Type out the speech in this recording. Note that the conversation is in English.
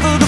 never